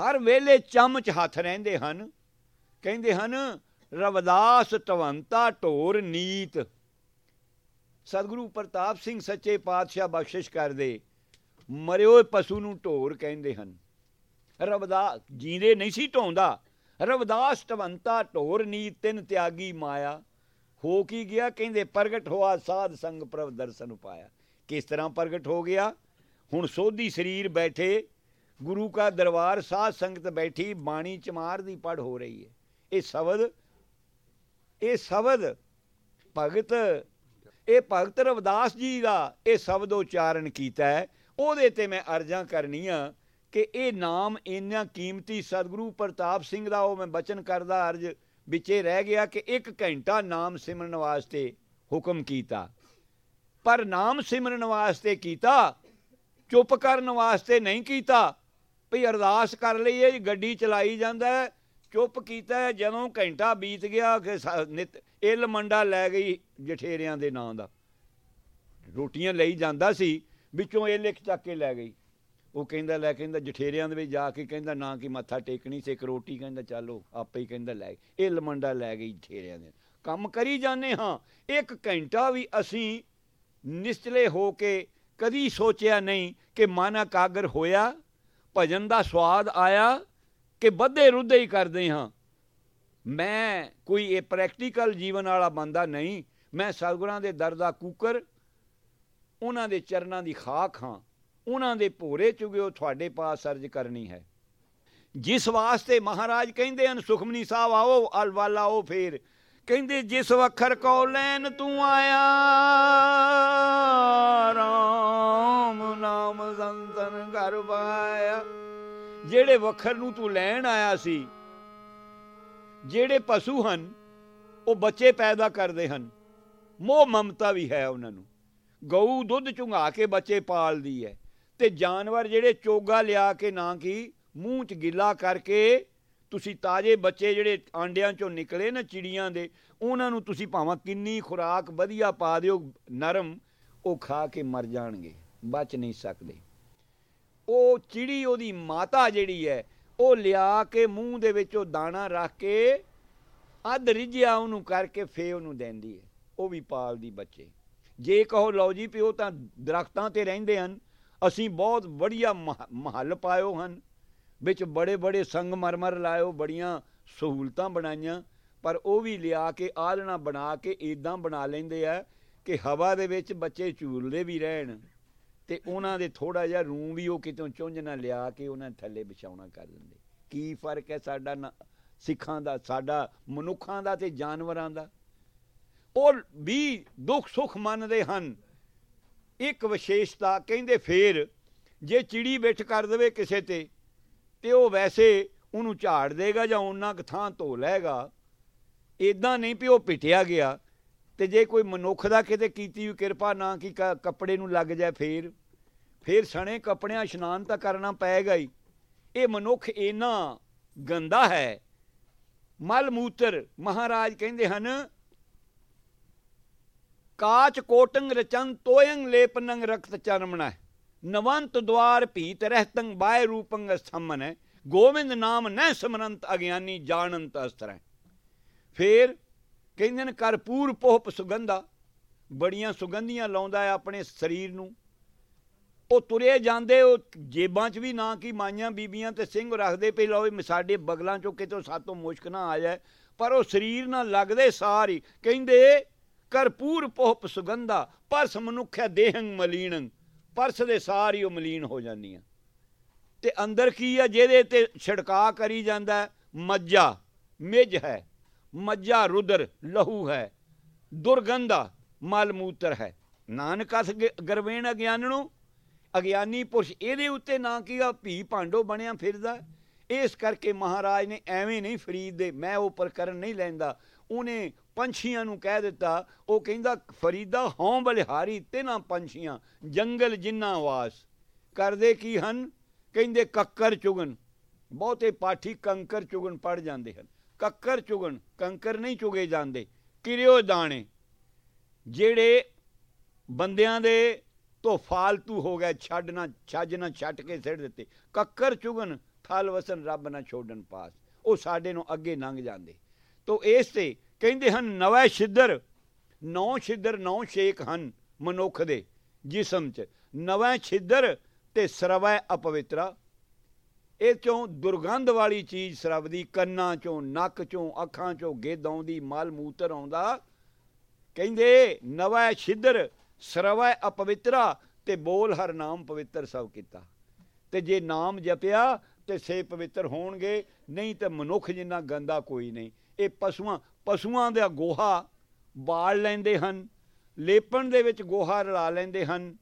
ਹਰ ਵੇਲੇ ਚਮਚ ਹੱਥ ਰਹਿੰਦੇ ਹਨ। ਕਹਿੰਦੇ ਹਨ, ਰਵਦਾਸ ਤਵੰਤਾ ਢੋਰ ਨੀਤ। ਸਤਿਗੁਰੂ ਪ੍ਰਤਾਪ ਸਿੰਘ ਸੱਚੇ ਪਾਤਸ਼ਾਹ ਬਖਸ਼ਿਸ਼ ਕਰਦੇ ਮਰੇ ਹੋਏ ਪਸ਼ੂ ਨੂੰ ਢੋਰ ਕਹਿੰਦੇ ਹਨ। ਰਵਦਾਸ ਜੀਂਦੇ ਨਹੀਂ ਸੀ ਢੋਂਦਾ। ਰਵਦਾਸ ਤਵੰਤਾ ਢੋਰ ਨੀਤ, ਤਿੰਨ ਤਿਆਗੀ ਮਾਇਆ। ਹੋ ਕੀ ਗਿਆ? ਕਹਿੰਦੇ, ਪ੍ਰਗਟ ਹੋਆ ਸਾਧ ਸੰਗ ਪ੍ਰਭ ਦਰਸ਼ਨ ਪਾਇਆ ਕਿਸ ਤਰ੍ਹਾਂ ਪ੍ਰਗਟ ਹੋ ਗਿਆ? ਹੁਣ ਸੋਧੀ ਸਰੀਰ ਬੈਠੇ ਗੁਰੂ ਕਾ ਦਰਬਾਰ ਸਾਧ ਸੰਗਤ ਬੈਠੀ, ਬਾਣੀ ਚਮਾਰ ਦੀ ਪੜ ਹੋ ਰਹੀ ਹੈ। ਇਹ ਸ਼ਬਦ ਇਹ ਸ਼ਬਦ ਭਗਤ, ਇਹ ਭਗਤ ਰਵਦਾਸ ਜੀ ਦਾ ਇਹ ਸ਼ਬਦ ਉਚਾਰਨ ਕੀਤਾ ਹੈ। ਉਹਦੇ ਤੇ ਮੈਂ ਅਰਜ਼ਾਂ ਕਰਨੀਆਂ ਕਿ ਇਹ ਨਾਮ ਇੰਨਾ ਕੀਮਤੀ ਸਤਿਗੁਰੂ ਪ੍ਰਤਾਪ ਸਿੰਘ ਦਾ, ਉਹ ਮੈਂ ਬਚਨ ਕਰਦਾ ਅਰਜ ਵਿੱਚੇ ਰਹਿ ਗਿਆ ਕਿ ਇੱਕ ਘੰਟਾ ਨਾਮ ਸਿਮਰਨ ਵਾਸਤੇ ਹੁਕਮ ਕੀਤਾ। ਪਰ ਨਾਮ ਸਿਮਰਨ ਵਾਸਤੇ ਕੀਤਾ, ਚੁੱਪ ਕਰਨ ਵਾਸਤੇ ਨਹੀਂ ਕੀਤਾ ਭਈ ਅਰਦਾਸ ਕਰ ਲਈਏ ਗੱਡੀ ਚਲਾਈ ਜਾਂਦਾ ਚੁੱਪ ਕੀਤਾ ਜਦੋਂ ਘੰਟਾ ਬੀਤ ਗਿਆ ਕਿ ਨਿਤ, ਇਲ ਮੰਡਾ ਲੈ ਗਈ ਜਠੇਰਿਆਂ ਦੇ ਨਾਂ ਦਾ। ਰੋਟੀਆਂ ਲਈ ਜਾਂਦਾ ਸੀ, ਵਿੱਚੋਂ ਇਹ ਲਿਖ ਚੱਕ ਕੇ ਲੈ ਗਈ। ਉਹ ਕਹਿੰਦਾ, ਲੈ ਕਹਿੰਦਾ, ਜਠੇਰਿਆਂ ਦੇ ਵਿੱਚ ਜਾ ਕੇ ਕਹਿੰਦਾ, ਨਾ ਕਿ ਮੱਥਾ ਟੇਕਣੀ ਸੀ, ਇੱਕ ਰੋਟੀ ਕਹਿੰਦਾ, ਚਾਲੋ ਆਪੇ ਹੀ ਕਹਿੰਦਾ, ਲੈ ਇਹ ਲਮੰਡਾ ਲੈ ਗਈ ਜਠੇਰਿਆਂ ਦੇ। ਕੰਮ ਕਰੀ ਜਾਂਦੇ ਹਾਂ। ਇੱਕ ਘੰਟਾ ਵੀ ਅਸੀਂ ਨਿਸ਼ਚਲੇ ਹੋ ਕੇ ਕਦੀ ਸੋਚਿਆ ਨਹੀਂ ਕਿ ਮਨ ਇਕਾਗਰ ਹੋਇਆ ਭਜਨ ਦਾ ਸਵਾਦ ਆਇਆ ਕਿ ਵੱਧੇ ਰੁੱਧੇ ਹੀ ਕਰਦੇ ਹਾਂ। ਮੈਂ ਕੋਈ ਇਹ ਪ੍ਰੈਕਟੀਕਲ ਜੀਵਨ ਵਾਲਾ ਬੰਦਾ ਨਹੀਂ। ਮੈਂ ਸਤਿਗੁਰਾਂ ਦੇ ਦਰ ਦਾ ਕੂਕਰ, ਉਹਨਾਂ ਦੇ ਚਰਨਾਂ ਦੀ ਖਾਕ ਹਾਂ। ਉਹਨਾਂ ਦੇ ਭੋਰੇ ਚੁਗਿਓ ਤੁਹਾਡੇ ਪਾਸ ਅਰਜ ਕਰਨੀ ਹੈ। ਜਿਸ ਵਾਸਤੇ ਮਹਾਰਾਜ ਕਹਿੰਦੇ ਹਨ, ਸੁਖਮਨੀ ਸਾਹਿਬ ਆਓ ਅਲਵਾਲਾ ਆਓ ਫੇਰ। ਕਹਿੰਦੇ, ਜਿਸ ਵਖਰ ਕੋ ਲੈਨ ਤੂੰ ਆਇਆ, ਰਾਮ ਘਰ ਪਾਇਆ ਜਿਹੜੇ ਵਖਰ ਨੂੰ ਤੂੰ ਲੈਣ ਆਇਆ ਸੀ, ਜਿਹੜੇ ਪਸ਼ੂ ਹਨ, ਉਹ ਬੱਚੇ ਪੈਦਾ ਕਰਦੇ ਹਨ। ਮੋਹ ਮਮਤਾ ਵੀ ਹੈ ਉਹਨਾਂ ਨੂੰ। ਗਊ ਦੁੱਧ ਚੁੰਗਾ ਕੇ ਬੱਚੇ ਪਾਲਦੀ ਹੈ ਤੇ ਜਾਨਵਰ ਜਿਹੜੇ ਚੋਗਾ ਲਿਆ ਕੇ ਨਾ ਕੀ ਮੂੰਹ 'ਚ ਗਿੱਲਾ ਕਰਕੇ ਤੁਸੀਂ ਤਾਜ਼ੇ ਬੱਚੇ ਜਿਹੜੇ ਆਂਡਿਆਂ 'ਚੋਂ ਨਿਕਲੇ ਨਾ ਚਿੜੀਆਂ ਦੇ, ਉਹਨਾਂ ਨੂੰ ਤੁਸੀਂ ਭਾਵੇਂ ਕਿੰਨੀ ਖੁਰਾਕ ਵਧੀਆ ਪਾ ਦਿਓ, ਨਰਮ, ਉਹ ਖਾ ਕੇ ਮਰ ਜਾਣਗੇ, ਬਚ ਨਹੀਂ ਸਕਦੇ। ਉਹ ਚਿੜੀ ਉਹਦੀ ਮਾਤਾ ਜਿਹੜੀ ਹੈ, ਉਹ ਲਿਆ ਕੇ ਮੂੰਹ ਦੇ ਵਿੱਚ ਉਹ ਦਾਣਾ ਰੱਖ ਕੇ ਅੱਧ ਰਿਝਿਆ ਉਹਨੂੰ ਕਰਕੇ ਫੇ ਉਹਨੂੰ ਦਿੰਦੀ ਹੈ। ਉਹ ਵੀ ਪਾਲਦੀ ਬੱਚੇ। ਜੇ ਕਹੋ, ਲਓ ਜੀ ਪਿਓ, ਤਾਂ ਦਰਖਤਾਂ ਤੇ ਰਹਿੰਦੇ ਹਨ। ਅਸੀਂ ਬਹੁਤ ਵਧੀਆ ਮਹੱਲ ਪਾਇਓ ਹਨ। ਵਿੱਚ ਬੜੇ ਬੜੇ ਸੰਗਮਰਮਰ ਲਾਇਓ, ਬੜੀਆਂ ਸਹੂਲਤਾਂ ਬਣਾਈਆਂ। ਪਰ ਉਹ ਵੀ ਲਿਆ ਕੇ ਆਲਣਾ ਬਣਾ ਕੇ ਇਦਾਂ ਬਣਾ ਲੈਂਦੇ ਆ ਕਿ ਹਵਾ ਦੇ ਵਿੱਚ ਬੱਚੇ ਝੂਲਦੇ ਵੀ ਰਹਿਣ। ਤੇ ਉਹਨਾਂ ਦੇ ਥੋੜਾ ਜਿਹਾ ਰੂਮ ਵੀ ਉਹ ਕਿਤੋਂ ਚੁੰਝ ਨਾ ਲਿਆ ਕੇ ਉਹਨਾਂ ਥੱਲੇ ਵਿਛਾਉਣਾ ਕਰ ਦਿੰਦੇ। ਕੀ ਫ਼ਰਕ ਹੈ ਸਾਡਾ ਸਿੱਖਾਂ ਦਾ, ਸਾਡਾ ਮਨੁੱਖਾਂ ਦਾ ਤੇ ਜਾਨਵਰਾਂ ਦਾ? ਉਹ ਵੀ ਦੁੱਖ ਸੁੱਖ ਮੰਨਦੇ ਹਨ। ਇੱਕ ਵਿਸ਼ੇਸ਼ਤਾ ਕਹਿੰਦੇ ਫੇਰ, ਜੇ ਚਿੜੀ ਵਿੱਚ ਕਰ ਦੇਵੇ ਕਿਸੇ ਤੇ ਤੇ ਉਹ ਵੈਸੇ ਉਹਨੂੰ ਝਾੜ ਦੇਗਾ ਜਾਂ ਉਹਨਾਂ ਥਾਂ ਧੋ ਲੈਗਾ ਇਦਾਂ ਨਹੀਂ ਵੀ ਉਹ ਪਿਟਿਆ ਗਿਆ। ਤੇ ਜੇ ਕੋਈ ਮਨੁੱਖ ਦਾ ਕਿਤੇ ਕੀਤੀ ਹੋਈ ਕਿਰਪਾ ਨਾ ਕੀ ਕੱਪੜੇ ਨੂੰ ਲੱਗ ਜਾਏ ਫੇਰ ਫੇਰ ਸਣੇ ਕੱਪੜਿਆਂ ਇਸ਼ਨਾਨ ਤਾਂ ਕਰਨਾ ਪਏਗਾ ਹੀ। ਇਹ ਮਨੁੱਖ ਇਨਾ ਗੰਦਾ ਹੈ। ਮਲ ਮੂਤਰ ਮਹਾਰਾਜ ਕਹਿੰਦੇ ਹਨ, ਕਾਚ ਕੋਟੰਗ ਰਚਨ ਤੋਯੰ ਲੇਪਨੰਗ ਰਕਤ ਚਰਮਣਾ, ਨਵੰਤ ਦਵਾਰ ਭੀਤ ਰਹਿਤੰ ਬਾਇ ਰੂਪੰਗ ਸਥਮਨ ਗੋਵਿੰਦ ਨਾਮ ਨੈ ਸਮਰੰਤ ਅਗਿਆਨੀ ਜਾਣੰਤ ਅਸਤਰ। ਫੇਰ ਕਹਿੰਦੇ ਨੇ ਕਰਪੂਰ ਪੋਹਪ ਸੁਗੰਧਾ, ਬੜੀਆਂ ਸੁਗੰਧੀਆਂ ਲਾਉਂਦਾ ਹੈ ਆਪਣੇ ਸਰੀਰ ਨੂੰ। ਉਹ ਤੁਰੇ ਜਾਂਦੇ, ਉਹ ਜੇਬਾਂ 'ਚ ਵੀ ਨਾ ਕੀ ਮਾਈਆਂ ਬੀਬੀਆਂ ਤੇ ਸਿੰਘ ਰੱਖਦੇ ਪਈ ਲੋਵੇ ਸਾਡੇ ਬਗਲਾਂ 'ਚੋਂ ਕਿਤੋਂ ਸਾਤੋਂ ਮੁਸ਼ਕ ਨਾ ਆ ਜਾਏ। ਪਰ ਉਹ ਸਰੀਰ ਨਾਲ ਲੱਗਦੇ ਸਾਰੀ, ਕਹਿੰਦੇ ਕਰਪੂਰ ਪੋਹਪ ਸੁਗੰਧਾ, ਪਰਸ ਮਨੁੱਖਿਆ ਦੇਹੰ ਮਲੀਣੰ ਪਰਸ ਦੇ ਸਾਰੀ ਉਹ ਮਲੀਨ ਹੋ ਜਾਂਦੀਆਂ। ਤੇ ਅੰਦਰ ਕੀ ਆ ਜਿਹਦੇ ਤੇ ਛਿੜਕਾ ਕਰੀ ਜਾਂਦਾ ਮੱਜਾ ਮਿਜ ਹੈ। ਮੱਜਾ ਰੁਦਰ ਲਹੂ ਹੈ, ਦੁਰਗੰਧਾ ਮਲ ਮੂਤਰ ਹੈ। ਨਾਨਕ ਅਸ ਗਰਵੇਣ ਅਗਿਆਨਣੋ, ਅਗਿਆਨੀ ਪੁਰਸ਼ ਇਹਦੇ ਉੱਤੇ ਨਾ ਕੀ ਆ ਭੀ ਭਾਂਡੋ ਬਣਿਆ ਫਿਰਦਾ। ਇਸ ਕਰਕੇ ਮਹਾਰਾਜ ਨੇ ਐਵੇਂ ਨਹੀਂ ਫਰੀਦ ਦੇ ਮੈਂ ਉਹ ਪ੍ਰਕਰਨ ਨਹੀਂ ਲੈਂਦਾ। ਉਹਨੇ ਪੰਛੀਆਂ ਨੂੰ ਕਹਿ ਦਿੱਤਾ, ਉਹ ਕਹਿੰਦਾ, ਫਰੀਦਾ ਹਉ ਬਲਿਹਾਰੀ ਤਿਨਾਂ ਪੰਛੀਆਂ, ਜੰਗਲ ਜਿੰਨਾ ਵਾਸ। ਕਰਦੇ ਕੀ ਹਨ? ਕਹਿੰਦੇ, ਕੱਕਰ ਚੁਗਨ। ਬਹੁਤੇ ਪਾਠੀ ਕੰਕਰ ਚੁਗਨ ਪੜ ਜਾਂਦੇ ਹਨ। ਕੱਕਰ ਚੁਗਣ, ਕੰਕਰ ਨਹੀਂ ਚੁਗੇ ਜਾਂਦੇ, ਕਿਰਿਓ ਦਾਣੇ ਜਿਹੜੇ ਬੰਦਿਆਂ ਦੇ ਤੋਂ ਫਾਲਤੂ ਹੋ ਗਏ ਛੱਡਣਾ ਛੱਜ ਨਾ, ਛੱਟ ਕੇ ਸਿੱਟ ਦਿੱਤੇ। ਕੱਕਰ ਚੁਗਣ, ਥਲ ਵਸਨ ਰੱਬ ਨਾ ਛੋੜਨ ਪਾਸ। ਉਹ ਸਾਡੇ ਨੂੰ ਅੱਗੇ ਲੰਘ ਜਾਂਦੇ। ਤੋ ਇਸ ਤੇ ਕਹਿੰਦੇ ਹਨ, ਨਵੇਂ ਛਿੱਦਰ। ਨੌ ਛਿੱਦਰ, ਨੌ ਸ਼ੇਕ ਹਨ ਮਨੁੱਖ ਦੇ ਜਿਸਮ 'ਚ। ਨਵੇਂ ਛਿੱਦਰ ਤੇ ਸਰਵੈ ਅਪਵਿੱਤਰਾ। ਇਹ ਚੋਂ ਦੁਰਗੰਧ ਵਾਲੀ ਚੀਜ਼ ਸਰਵਦੀ, ਕੰਨਾਂ ਚੋਂ, ਨੱਕ ਚੋਂ, ਅੱਖਾਂ ਚੋਂ, ਗਿੱਧ ਆਉਂਦੀ, ਮਲ ਮੂਤਰ ਆਉਂਦਾ। ਕਹਿੰਦੇ, ਨਵੈ ਛਿੱਦਰ, ਸਰਵੈ ਅਪਵਿੱਤਰਾ ਤੇ ਬੋਲ ਹਰ ਨਾਮ ਪਵਿੱਤਰ ਸਭ ਕੀਤਾ। ਤੇ ਜੇ ਨਾਮ ਜਪਿਆ ਤੇ ਸੇ ਪਵਿੱਤਰ ਹੋਣਗੇ, ਨਹੀਂ ਤੇ ਮਨੁੱਖ ਜਿੰਨਾ ਗੰਦਾ ਕੋਈ ਨਹੀਂ। ਇਹ ਪਸ਼ੂਆਂ ਪਸ਼ੂਆਂ ਦਾ ਗੋਹਾ ਬਾਲ ਲੈਂਦੇ ਹਨ, ਲੇਪਣ ਦੇ ਵਿੱਚ ਗੋਹਾ ਰਲਾ ਲੈਂਦੇ ਹਨ।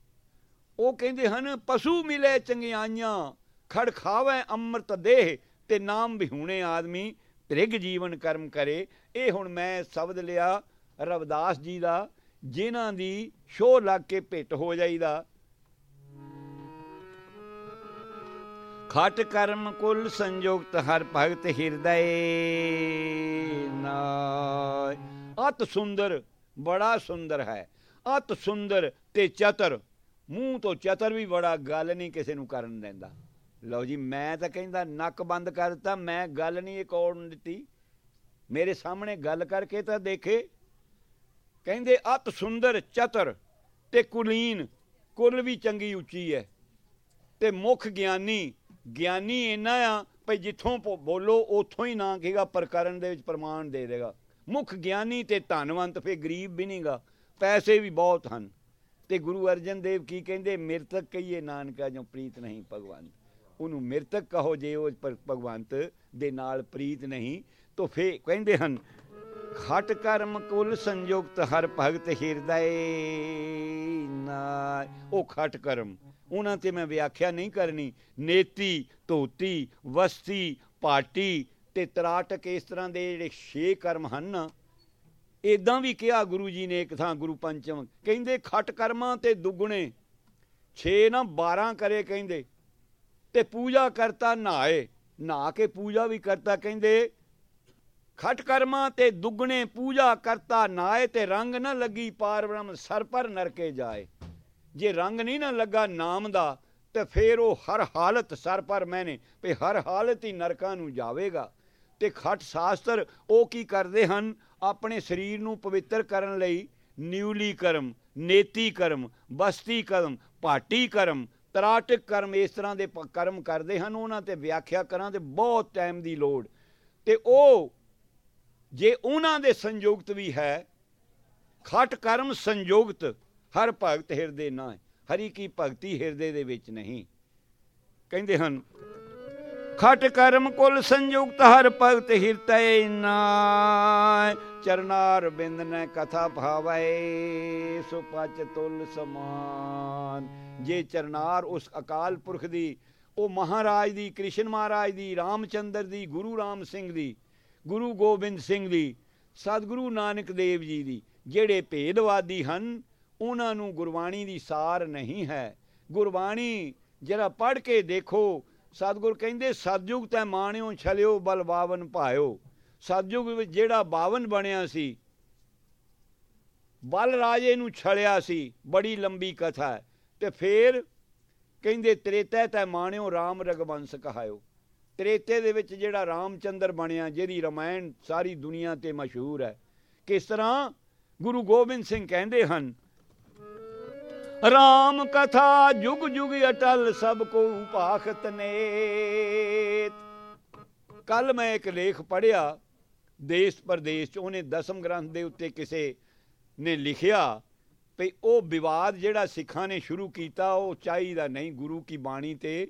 ਉਹ ਕਹਿੰਦੇ ਹਨ, ਪਸ਼ੂ ਮਿਲੇ ਚੰਗਿਆਈਆਂ ਖੜ ਖਾਵੇ ਅੰਮ੍ਰਿਤ ਦੇਹ, ਤੇ ਨਾਮ ਵਿਹੂਣੇ ਆਦਮੀ ਤ੍ਰਿਗ ਜੀਵਨ ਕਰਮ ਕਰੇ। ਇਹ ਹੁਣ ਮੈਂ ਸ਼ਬਦ ਲਿਆ ਰਵਦਾਸ ਜੀ ਦਾ, ਜਿਨ੍ਹਾਂ ਦੀ ਸ਼ੋਹ ਲੱਗ ਕੇ ਭਿੱਟ ਹੋ ਜਾਈਦਾ। ਖਟ ਕਰਮ ਕੁਲ ਸੰਯੁਕਤ ਹਰ ਭਗਤ ਹਿਰਦੈ ਨਾਇ। ਅਤ ਸੁੰਦਰ, ਬੜਾ ਸੁੰਦਰ ਹੈ। ਅਤ ਸੁੰਦਰ ਤੇ ਚਤਰ। ਮੂੰਹ ਤੋਂ ਚਤਰ ਵੀ ਬੜਾ, ਗੱਲ ਨਹੀਂ ਕਿਸੇ ਨੂੰ ਕਰਨ ਦਿੰਦਾ। ਲਓ ਜੀ, ਮੈਂ ਤਾਂ ਕਹਿੰਦਾ ਨੱਕ ਬੰਦ ਕਰ ਦਿੱਤਾ, ਮੈਂ ਗੱਲ ਨਹੀਂ ਇੱਕ ਦਿੱਤੀ। ਮੇਰੇ ਸਾਹਮਣੇ ਗੱਲ ਕਰਕੇ ਤਾਂ ਦੇਖੇ। ਕਹਿੰਦੇ, ਅਤ ਸੁੰਦਰ ਚਤਰ ਤੇ ਕੁਲੀਨ, ਕੁੱਲ ਵੀ ਚੰਗੀ ਉੱਚੀ ਹੈ ਤੇ ਮੁਖ ਗਿਆਨੀ ਗਿਆਨੀ ਇੰਨਾ ਆ ਭਈ ਜਿੱਥੋਂ ਬੋਲੋ, ਉਥੋਂ ਹੀ ਨਾ ਕਹੇਗਾ, ਪ੍ਰਕਰਨ ਦੇ ਵਿੱਚ ਪ੍ਰਮਾਣ ਦੇ ਦੇਗਾ। ਮੁਖ ਗਿਆਨੀ ਤੇ ਧਨਵੰਤ ਫੇ ਗਰੀਬ ਵੀ ਨਹੀਂਗਾ, ਪੈਸੇ ਵੀ ਬਹੁਤ ਹਨ। ਤੇ ਗੁਰੂ ਅਰਜਨ ਦੇਵ ਕੀ ਕਹਿੰਦੇ, ਮਿਰਤਕ ਕਹੀਏ, ਨਾਨਕਾ ਜੋ ਪ੍ਰੀਤ ਨਹੀਂ ਭਗਵਾਨ ਉਹਨੂੰ ਮਿਰਤਕ ਕਹੋ ਜੇ ਉਹ ਭਗਵੰਤ ਦੇ ਨਾਲ ਪ੍ਰੀਤ ਨਹੀਂ, ਤਾਂ ਫੇ ਕਹਿੰਦੇ ਹਨ, ਖਟ ਕਰਮ ਕੁਲ ਸੰਯੁਕਤ ਹਰ ਭਗਤ ਹਿਰਦੈ ਨਾ ਉਹ ਖਟ ਕਰਮ, ਉਹਨਾਂ ਤੇ ਮੈਂ ਵਿਆਖਿਆ ਨਹੀਂ ਕਰਨੀ। ਨੇਤੀ, ਧੋਤੀ, ਵਸਤੀ, ਪਾਟੀ ਤੇ ਤਰਾਟਕ ਇਸ ਤਰ੍ਹਾਂ ਦੇ ਜਿਹੜੇ ਛੇ ਕਰਮ ਹਨ ਇਦਾਂ ਵੀ ਕਿਹਾ ਗੁਰੂ ਜੀ ਨੇ ਇੱਕ ਥਾਂ ਗੁਰੂ ਪੰਚਮ, ਕਹਿੰਦੇ ਖਟ ਕਰਮਾਂ ਤੇ ਦੁੱਗਣੇ 6 ਨਾ 12 ਕਰੇ ਕਹਿੰਦੇ। ਤੇ ਪੂਜਾ ਕਰਤਾ ਨਹਾਏ। ਨਹਾ ਕੇ ਪੂਜਾ ਵੀ ਕਰਤਾ, ਕਹਿੰਦੇ, ਖਟ ਕਰਮਾਂ ਤੇ ਦੁੱਗਣੇ ਪੂਜਾ ਕਰਤਾ ਨਾਏ ਤੇ ਰੰਗ ਨਾ ਲੱਗੀ ਪਾਰ ਬ੍ਰਹਮ ਸਰ ਪਰ ਨਰਕੇ ਜਾਏ। ਜੇ ਰੰਗ ਨਹੀਂ ਨਾ ਲੱਗਾ ਨਾਮ ਦਾ, ਤੇ ਫੇਰ ਉਹ ਹਰ ਹਾਲਤ ਸਰ ਪਰ ਮੈਨੇ, ਵੀ ਹਰ ਹਾਲਤ ਹੀ ਨਰਕਾਂ ਨੂੰ ਜਾਵੇਗਾ। ਤੇ ਖਟ ਸ਼ਾਸਤਰ ਉਹ ਕੀ ਕਰਦੇ ਹਨ? ਆਪਣੇ ਸਰੀਰ ਨੂੰ ਪਵਿੱਤਰ ਕਰਨ ਲਈ ਨਿਊਲੀ ਕਰਮ ਨੇਤੀ ਕਰਮ ਬਸਤੀ ਕਰਮ ਪਾਟੀ ਕਰਮ ਤਰਾਟਕ ਕਰਮ ਇਸ ਤਰ੍ਹਾਂ ਦੇ ਕਰਮ ਕਰਦੇ ਹਨ, ਉਹਨਾਂ ਤੇ ਵਿਆਖਿਆ ਕਰਾਂ ਤੇ ਬਹੁਤ ਟਾਈਮ ਦੀ ਲੋੜ। ਤੇ ਉਹ ਜੇ ਉਹਨਾਂ ਦੇ ਸੰਯੁਕਤ ਵੀ ਹੈ, ਖਟ ਕਰਮ ਸੰਯੁਕਤ ਹਰ ਭਗਤ ਹਿਰਦੇ ਨਾ ਹਰੀ ਕੀ ਭਗਤੀ ਹਿਰਦੇ ਦੇ ਵਿੱਚ ਨਹੀਂ। ਕਹਿੰਦੇ ਹਨ ਖਟ ਕਰਮ ਕੁਲ ਸੰਯੁਕਤ, ਹਰ ਭਗਤ ਹਿਰਤੈ ਨਾਇ। ਚਰਨਾਰ ਬਿੰਦ ਨੇ ਕਥਾ ਭਾਵੈ, ਸੁਪਚ ਤੁਲ ਸਮਾਨ। ਜੇ ਚਰਨਾਰ ਉਸ ਅਕਾਲ ਪੁਰਖ ਦੀ, ਉਹ ਮਹਾਰਾਜ ਦੀ, ਕ੍ਰਿਸ਼ਨ ਮਹਾਰਾਜ ਦੀ, ਰਾਮਚੰਦਰ ਦੀ, ਗੁਰੂ ਰਾਮ ਸਿੰਘ ਦੀ, ਗੁਰੂ ਗੋਬਿੰਦ ਸਿੰਘ ਦੀ, ਸਤਿਗੁਰੂ ਨਾਨਕ ਦੇਵ ਜੀ ਦੀ, ਜਿਹੜੇ ਭੇਦਵਾਦੀ ਹਨ, ਉਹਨਾਂ ਨੂੰ ਗੁਰਬਾਣੀ ਦੀ ਸਾਰ ਨਹੀਂ ਹੈ। ਗੁਰਬਾਣੀ ਜਰਾ ਪੜ੍ਹ ਕੇ ਦੇਖੋ ਸਤਿਗੁਰ ਕਹਿੰਦੇ ਸਤਜੁਗ ਤੈ ਮਾਣਿਓ, ਛਲਿਓ, ਬਲ ਬਾਵਨ ਭਾਇਓ। ਸਤਜੁਗ ਵਿੱਚ ਜਿਹੜਾ ਬਾਵਨ ਬਣਿਆ ਸੀ, ਬਲ ਰਾਜੇ ਨੂੰ ਛਲਿਆ ਸੀ, ਬੜੀ ਲੰਬੀ ਕਥਾ ਹੈ। ਤੇ ਫੇਰ ਕਹਿੰਦੇ, ਤ੍ਰੇਤੈ ਤੈ ਮਾਣਿਓ RAM ਰਗਵੰਸ ਕਹਾਇਓ। ਤ੍ਰੇਤੇ ਦੇ ਵਿੱਚ ਜਿਹੜਾ ਰਾਮਚੰਦਰ ਬਣਿਆ, ਜਿਹਦੀ ਰਮਾਇਣ ਸਾਰੀ ਦੁਨੀਆ ਤੇ ਮਸ਼ਹੂਰ ਹੈ। ਕਿਸ ਤਰ੍ਹਾਂ? ਗੁਰੂ ਗੋਬਿੰਦ ਸਿੰਘ ਕਹਿੰਦੇ ਹਨ ਰਾਮ ਕਥਾ ਜੁਗ ਜੁਗ ਅਟਲ ਸਭ ਕੋ ਭਾਖਤ ਨੇਤ। ਕੱਲ ਮੈਂ ਇੱਕ ਲੇਖ ਪੜਿਆ ਦੇਸ਼ ਪ੍ਰਦੇਸ਼ ਚ, ਉਹਨੇ ਦਸਮ ਗ੍ਰੰਥ ਦੇ ਉੱਤੇ ਕਿਸੇ ਨੇ ਲਿਖਿਆ ਭਈ ਉਹ ਵਿਵਾਦ ਜਿਹੜਾ ਸਿੱਖਾਂ ਨੇ ਸ਼ੁਰੂ ਕੀਤਾ, ਉਹ ਚਾਹੀਦਾ ਨਹੀਂ ਗੁਰੂ ਕੀ ਬਾਣੀ ਤੇ।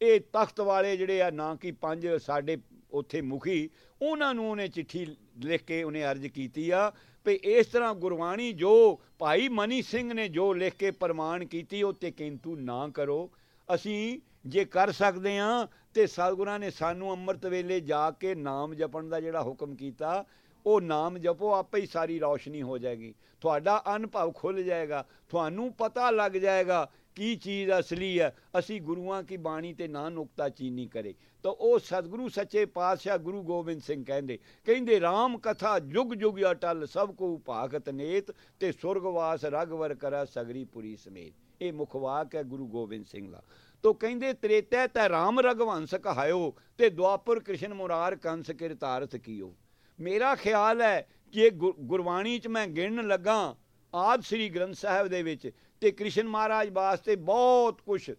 ਇਹ ਤਖਤ ਵਾਲੇ ਜਿਹੜੇ ਆ, ਨਾ ਕਿ ਪੰਜ ਸਾਡੇ ਉੱਥੇ ਮੁਖੀ, ਉਹਨਾਂ ਨੂੰ ਉਹਨੇ ਚਿੱਠੀ ਲਿਖ ਕੇ ਉਹਨੇ ਅਰਜ਼ ਕੀਤੀ ਆ ਵੀ ਇਸ ਤਰ੍ਹਾਂ ਗੁਰਬਾਣੀ ਜੋ ਭਾਈ ਮਨੀ ਸਿੰਘ ਨੇ ਜੋ ਲਿਖ ਕੇ ਪ੍ਰਮਾਣ ਕੀਤੀ, ਉਹ ਤੇ ਕਿੰਤੂ ਨਾ ਕਰੋ। ਅਸੀਂ ਜੇ ਕਰ ਸਕਦੇ ਆ ਤੇ ਸਤਿਗੁਰਾਂ ਨੇ ਸਾਨੂੰ ਅੰਮ੍ਰਿਤ ਵੇਲੇ ਜਾ ਕੇ ਨਾਮ ਜਪਣ ਦਾ ਜਿਹੜਾ ਹੁਕਮ ਕੀਤਾ, ਉਹ ਨਾਮ ਜਪੋ, ਆਪੇ ਹੀ ਸਾਰੀ ਰੌਸ਼ਨੀ ਹੋ ਜਾਏਗੀ। ਤੁਹਾਡਾ ਅਨੁਭਵ ਖੁੱਲ ਜਾਏਗਾ, ਤੁਹਾਨੂੰ ਪਤਾ ਲੱਗ ਜਾਏਗਾ ਕੀ ਚੀਜ਼ ਅਸਲੀ ਹੈ? ਅਸੀਂ ਗੁਰੂਆਂ ਕੀ ਬਾਣੀ ਤੇ ਨਾ ਨੁਕਤਾ ਚੀਨੀ ਕਰੇ। ਤਾਂ ਉਹ ਸਤਿਗੁਰੂ ਸੱਚੇ ਪਾਤਸ਼ਾਹ ਗੁਰੂ ਗੋਬਿੰਦ ਸਿੰਘ ਕਹਿੰਦੇ ਕਹਿੰਦੇ RAM ਕਥਾ ਜੁਗ ਜੁਗ ਅਟਲ, ਸਭ ਕੋ ਭਾਗਤ ਨੇਤ ਤੇ ਸੁਰਗਵਾਸ ਰਗਵਰ ਕਰਾ ਸਗਰੀ ਪੁਰੀ ਸਮੇਤ। ਇਹ ਮੁਖਵਾਕ ਹੈ ਗੁਰੂ ਗੋਬਿੰਦ ਸਿੰਘ ਦਾ। ਤੋ ਕਹਿੰਦੇ ਤ੍ਰੇਤੈ ਤੈ ਰਾਮ ਰਗਵੰਸ ਕਹਾਇਓ ਤੇ ਦੁਆਪੁਰ ਕ੍ਰਿਸ਼ਨ ਮੁਰਾਰ ਕੰਸ ਕਿਰਤਾਰਥ ਕੀਓ। ਮੇਰਾ ਖਿਆਲ ਹੈ ਕਿ ਗੁਰ- ਗੁਰਬਾਣੀ ਚ ਮੈਂ ਗਿਣਨ ਲੱਗਾ ਆਦ ਸ੍ਰੀ ਗ੍ਰੰਥ ਸਾਹਿਬ ਦੇ ਵਿੱਚ ਤੇ ਕ੍ਰਿਸ਼ਨ ਮਹਾਰਾਜ ਵਾਸਤੇ ਬਹੁਤ ਕੁਝ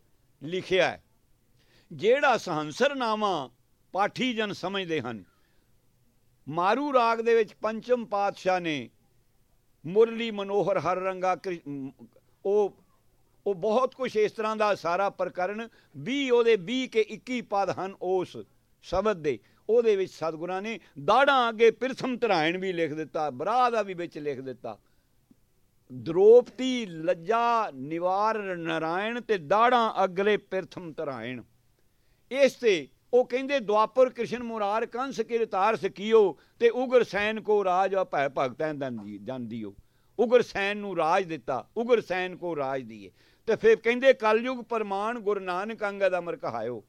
ਲਿਖਿਆ ਹੈ। ਜਿਹੜਾ ਸਹੰਸਰਨਾਮਾ ਪਾਠੀ ਜਨ ਸਮਝਦੇ ਹਨ, ਮਾਰੂ ਰਾਗ ਦੇ ਵਿੱਚ ਪੰਚਮ ਪਾਤਸ਼ਾਹ ਨੇ ਮੁਰਲੀ ਮਨੋਹਰ ਹਰ ਰੰਗਾ ਕ੍ਰਿ- ਉਹ ਉਹ ਬਹੁਤ ਕੁਝ ਇਸ ਤਰ੍ਹਾਂ ਦਾ ਸਾਰਾ ਪ੍ਰਕਰਨ 20 ਉਹਦੇ 20 ਕੇ 21 ਪਦ ਹਨ ਉਸ ਸ਼ਬਦ ਦੇ। ਉਹਦੇ ਵਿੱਚ ਸਤਿਗੁਰਾਂ ਨੇ ਦਾੜਾਂ ਅੱਗੇ ਪ੍ਰਥਮ ਧਰਾਇਣ ਵੀ ਲਿਖ ਦਿੱਤਾ ਬਰਾ ਦਾ ਵੀ ਵਿੱਚ ਲਿਖ ਦਿੱਤਾ। ਦ੍ਰੋਪਤੀ ਲੱਜਾ, ਨਿਵਾਰ, ਨਰਾਇਣ ਤੇ ਦਾੜਾਂ ਅਗਲੇ ਪ੍ਰਥਮ ਧਰਾਇਣ ਇਸ ਤੇ ਉਹ ਕਹਿੰਦੇ, ਦੁਆਪਰ ਕ੍ਰਿਸ਼ਨ ਮੁਰਾਰ ਕੰਸ ਕਿਰਤਾਰ ਸਕਿਓ ਤੇ ਉਗਰ ਸੈਨ ਕੋ ਰਾਜ ਭੈ ਭਗਤੈਂ ਦੰਦੀ ਜਾਂਦੀਓ ਉਗਰ ਸੈਨ ਨੂੰ ਰਾਜ ਦਿੱਤਾ, ਉਗਰ ਸੈਨ ਕੋ ਰਾਜ ਦੀਏ। ਤੇ ਫਿਰ ਕਹਿੰਦੇ, ਕਲਯੁਗ ਪਰਮਾਨ ਗੁਰੂ ਨਾਨਕ ਅੰਗਦ ਅਮਰ ਕਹਾਇਓ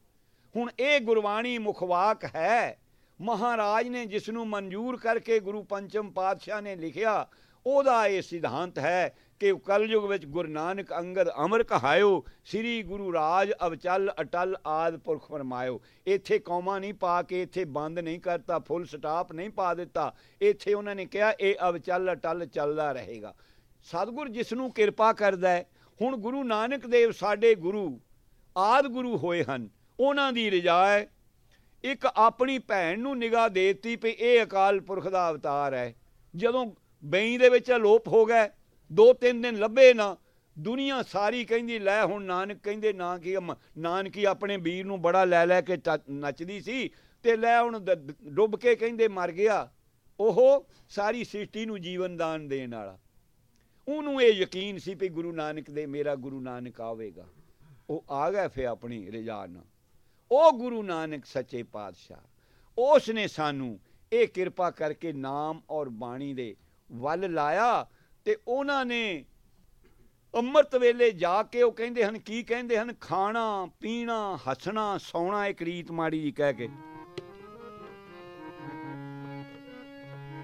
ਹੁਣ ਇਹ ਗੁਰਬਾਣੀ ਮੁਖਵਾਕ ਹੈ। ਮਹਾਰਾਜ ਨੇ ਜਿਸ ਨੂੰ ਮਨਜ਼ੂਰ ਕਰਕੇ ਗੁਰੂ ਪੰਚਮ ਪਾਤਸ਼ਾਹ ਨੇ ਲਿਖਿਆ ਉਹਦਾ ਇਹ ਸਿਧਾਂਤ ਹੈ ਕਿ ਕਲਯੁਗ ਵਿੱਚ ਗੁਰੂ ਨਾਨਕ ਅੰਗਦ ਅਮਰ ਕਹਾਇਓ, ਸ੍ਰੀ ਗੁਰੂ ਰਾਜ ਅਵਚਲ ਅਟਲ ਆਦ ਪੁਰਖ ਫਰਮਾਇਓ। ਇੱਥੇ ਕੌਮਾ ਨਹੀਂ ਪਾ ਕੇ, ਇੱਥੇ ਬੰਦ ਨਹੀਂ ਕਰਤਾ, ਫੁੱਲ ਸਟਾਪ ਨਹੀਂ ਪਾ ਦਿੱਤਾ। ਇੱਥੇ ਉਹਨਾਂ ਨੇ ਕਿਹਾ, ਇਹ ਅਵਚਲ ਅਟਲ ਚੱਲਦਾ ਰਹੇਗਾ। ਸਤਿਗੁਰ ਜਿਸ ਨੂੰ ਕਿਰਪਾ ਕਰਦਾ ਹੈ, ਹੁਣ ਗੁਰੂ ਨਾਨਕ ਦੇਵ ਸਾਡੇ ਗੁਰੂ, ਆਦ ਗੁਰੂ ਹੋਏ ਹਨ। ਉਹਨਾਂ ਦੀ ਰਜਾ ਹੈ। ਇੱਕ ਆਪਣੀ ਭੈਣ ਨੂੰ ਨਿਗਾਹ ਦੇਤੀ ਵੀ ਇਹ ਅਕਾਲ ਪੁਰਖ ਦਾ ਅਵਤਾਰ ਹੈ। ਜਦੋਂ ਬਈ ਦੇ ਵਿੱਚ ਅਲੋਪ ਹੋ ਗਏ, ਦੋ ਤਿੰਨ ਦਿਨ ਲੱਭੇ ਨਾ, ਦੁਨੀਆ ਸਾਰੀ ਕਹਿੰਦੀ, ਲੈ ਹੁਣ ਨਾਨਕ ਕਹਿੰਦੇ, ਨਾ ਕੀ ਨਾਨਕੀ ਆਪਣੇ ਵੀਰ ਨੂੰ ਬੜਾ ਲੈ ਲੈ ਕੇ ਨੱਚਦੀ ਸੀ ਤੇ ਲੈ ਹੁਣ ਡੁੱਬ ਕੇ ਕਹਿੰਦੇ ਮਰ ਗਿਆ। ਉਹ ਸਾਰੀ ਸ੍ਰਿਸ਼ਟੀ ਨੂੰ ਜੀਵਨ ਦਾਨ ਦੇਣ ਵਾਲਾ। ਉਹਨੂੰ ਇਹ ਯਕੀਨ ਸੀ ਵੀ ਗੁਰੂ ਨਾਨਕ ਦੇ, ਮੇਰਾ ਗੁਰੂ ਨਾਨਕ ਆਵੇਗਾ। ਉਹ ਆ ਗਿਆ ਫੇ ਆਪਣੀ ਰਜਾ ਨਾਲ। ਉਹ ਗੁਰੂ ਨਾਨਕ ਸੱਚੇ ਪਾਤਸ਼ਾਹ ਉਸ ਨੇ ਸਾਨੂੰ ਇਹ ਕਿਰਪਾ ਕਰਕੇ ਨਾਮ ਔਰ ਬਾਣੀ ਦੇ ਵੱਲ ਲਾਇਆ ਤੇ ਉਹਨਾਂ ਨੇ ਅੰਮ੍ਰਿਤ ਵੇਲੇ ਜਾ ਕੇ ਉਹ ਕਹਿੰਦੇ ਹਨ, ਕੀ ਕਹਿੰਦੇ ਹਨ? ਖਾਣਾ, ਪੀਣਾ, ਹੱਸਣਾ, ਸੌਣਾ, ਇੱਕ ਰੀਤ ਮਾੜੀ ਜੀ ਕਹਿ ਕੇ।